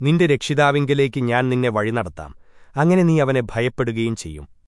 നിന്റെ രക്ഷിതാവിങ്കലേക്ക് ഞാൻ നിന്നെ വഴി നടത്താം. അങ്ങനെ നീ അവനെ ഭയപ്പെടുകയും ചെയ്യും.